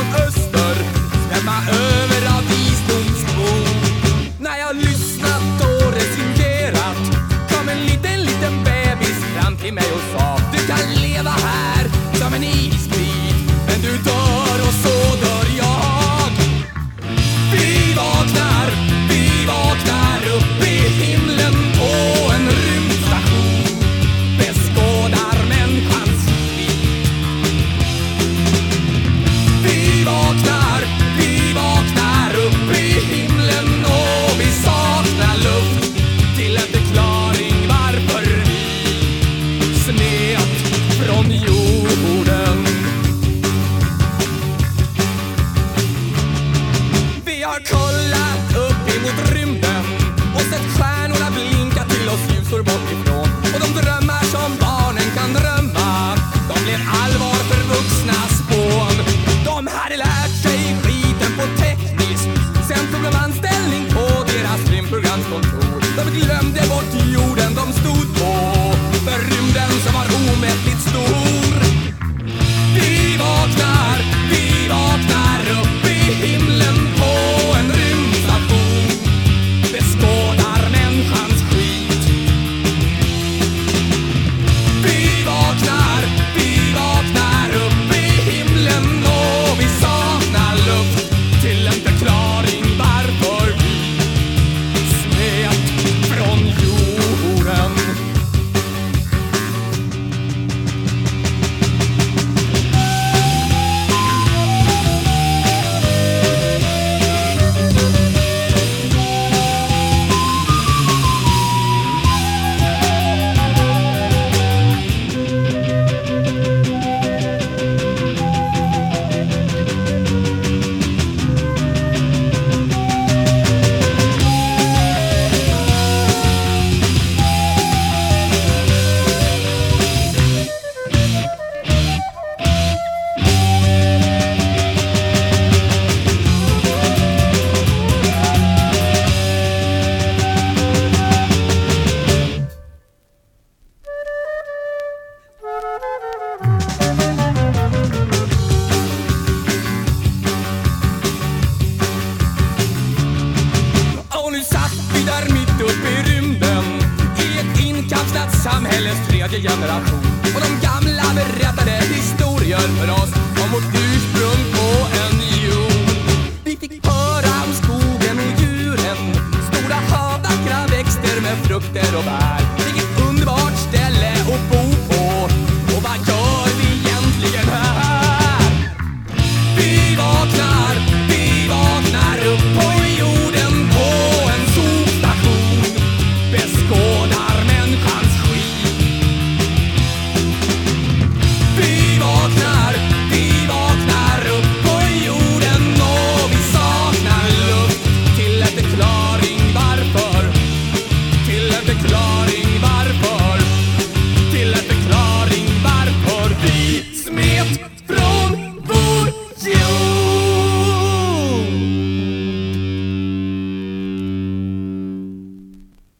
on earth. uncontrolled. vaknat samhällets tredje generation. Och de gamla berättade historier för oss om vårt ursprung. It's glory.